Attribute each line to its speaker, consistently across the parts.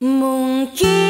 Speaker 1: Mungkin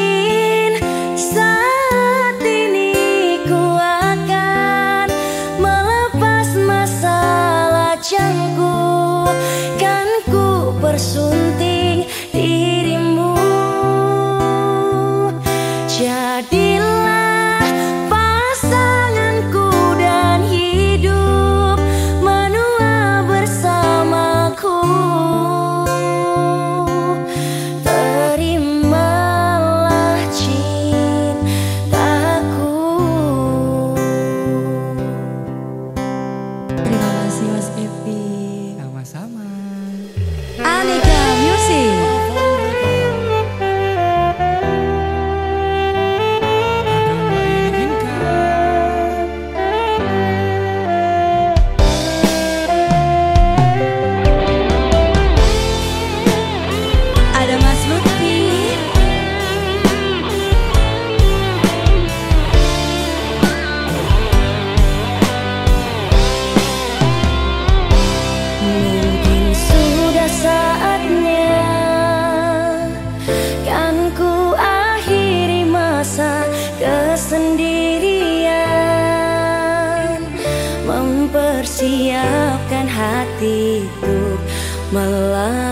Speaker 1: Mempersiapkan hatiku melalui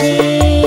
Speaker 1: see